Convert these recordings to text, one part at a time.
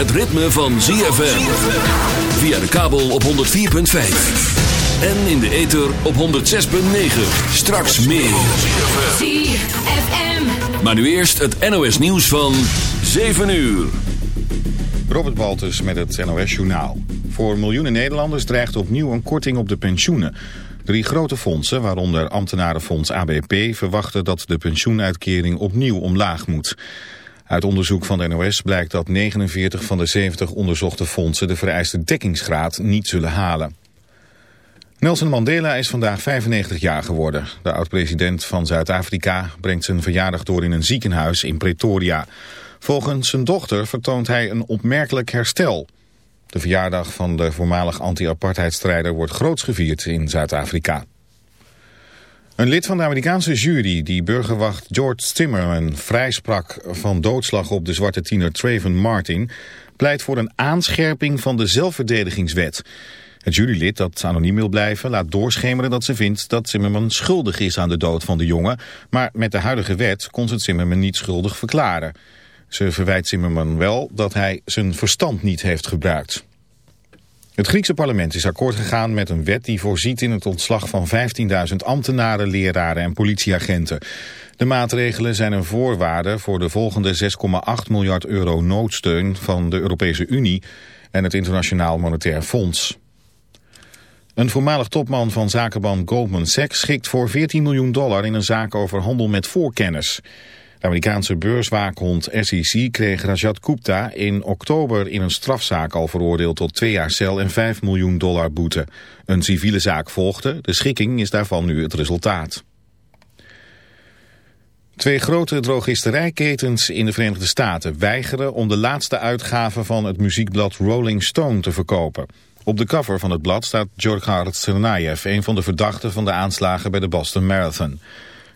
het ritme van ZFM. Via de kabel op 104.5. En in de ether op 106.9. Straks meer. ZFM. Maar nu eerst het NOS nieuws van 7 uur. Robert Baltus met het NOS Journaal. Voor miljoenen Nederlanders dreigt opnieuw een korting op de pensioenen. Drie grote fondsen, waaronder ambtenarenfonds ABP... verwachten dat de pensioenuitkering opnieuw omlaag moet. Uit onderzoek van de NOS blijkt dat 49 van de 70 onderzochte fondsen... de vereiste dekkingsgraad niet zullen halen. Nelson Mandela is vandaag 95 jaar geworden. De oud-president van Zuid-Afrika brengt zijn verjaardag door in een ziekenhuis in Pretoria. Volgens zijn dochter vertoont hij een opmerkelijk herstel... De verjaardag van de voormalig anti-apartheidstrijder wordt groots gevierd in Zuid-Afrika. Een lid van de Amerikaanse jury die burgerwacht George Zimmerman vrijsprak van doodslag op de zwarte tiener Trayvon Martin pleit voor een aanscherping van de zelfverdedigingswet. Het jurylid dat anoniem wil blijven laat doorschemeren dat ze vindt dat Zimmerman schuldig is aan de dood van de jongen, maar met de huidige wet kon ze Zimmerman niet schuldig verklaren. Ze verwijt Zimmerman wel dat hij zijn verstand niet heeft gebruikt. Het Griekse parlement is akkoord gegaan met een wet die voorziet in het ontslag van 15.000 ambtenaren, leraren en politieagenten. De maatregelen zijn een voorwaarde voor de volgende 6,8 miljard euro noodsteun van de Europese Unie en het Internationaal Monetair Fonds. Een voormalig topman van zakenbank Goldman Sachs schikt voor 14 miljoen dollar in een zaak over handel met voorkennis. De Amerikaanse beurswaakhond SEC kreeg Rajat Gupta in oktober in een strafzaak al veroordeeld tot twee jaar cel en 5 miljoen dollar boete. Een civiele zaak volgde, de schikking is daarvan nu het resultaat. Twee grote drogisterijketens in de Verenigde Staten weigeren om de laatste uitgave van het muziekblad Rolling Stone te verkopen. Op de cover van het blad staat George Tsarnaev, een van de verdachten van de aanslagen bij de Boston Marathon.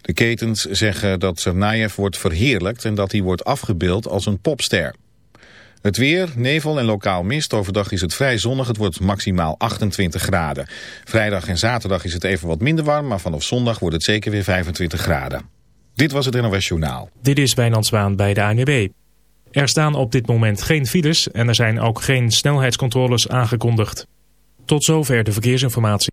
De ketens zeggen dat Tsarnaev wordt verheerlijkt en dat hij wordt afgebeeld als een popster. Het weer, nevel en lokaal mist. Overdag is het vrij zonnig. Het wordt maximaal 28 graden. Vrijdag en zaterdag is het even wat minder warm, maar vanaf zondag wordt het zeker weer 25 graden. Dit was het NOS. Dit is Wijnand Zwaan bij de ANWB. Er staan op dit moment geen files en er zijn ook geen snelheidscontroles aangekondigd. Tot zover de verkeersinformatie.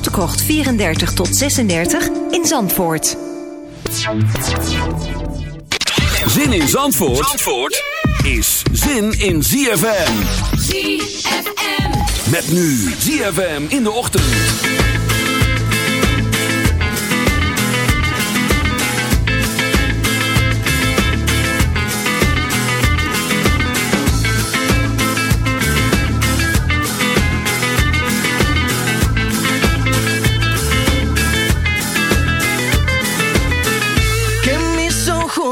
Krocht 34 tot 36 in Zandvoort. Zin in Zandvoort, Zandvoort is zin in ZFM. ZFM. Met nu ZFM in de ochtend.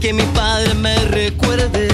Que mi padre me recuerde.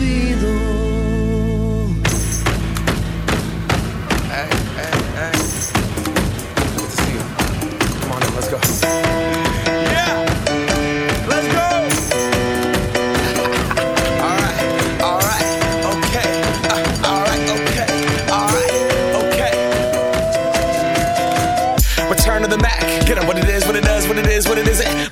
olvido.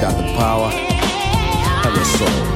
got the power of her soul.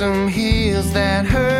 some heels that hurt.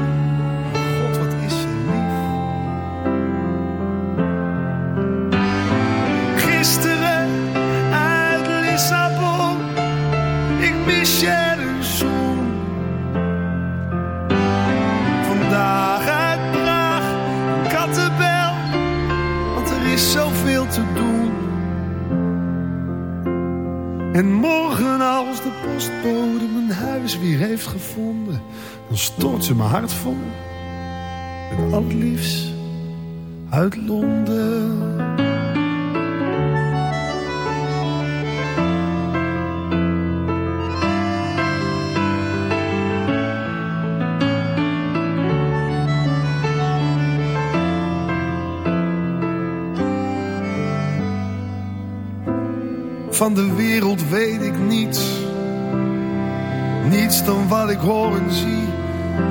Mijn hart vol met al het uit Londen. Van de wereld weet ik niets. Niets dan wat ik hoor en zie.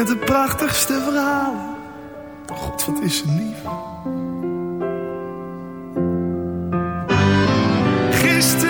Met de prachtigste verhalen. God, wat is ze lief. Gisteren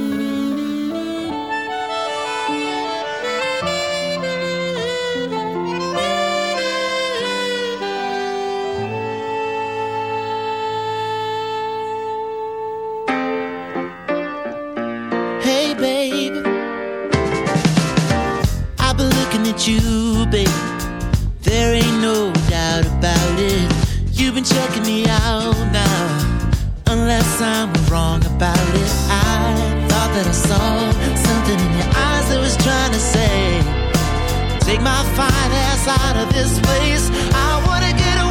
Wrong about it. I thought that I saw something in your eyes that was trying to say, Take my fine ass out of this place. I wanna get away,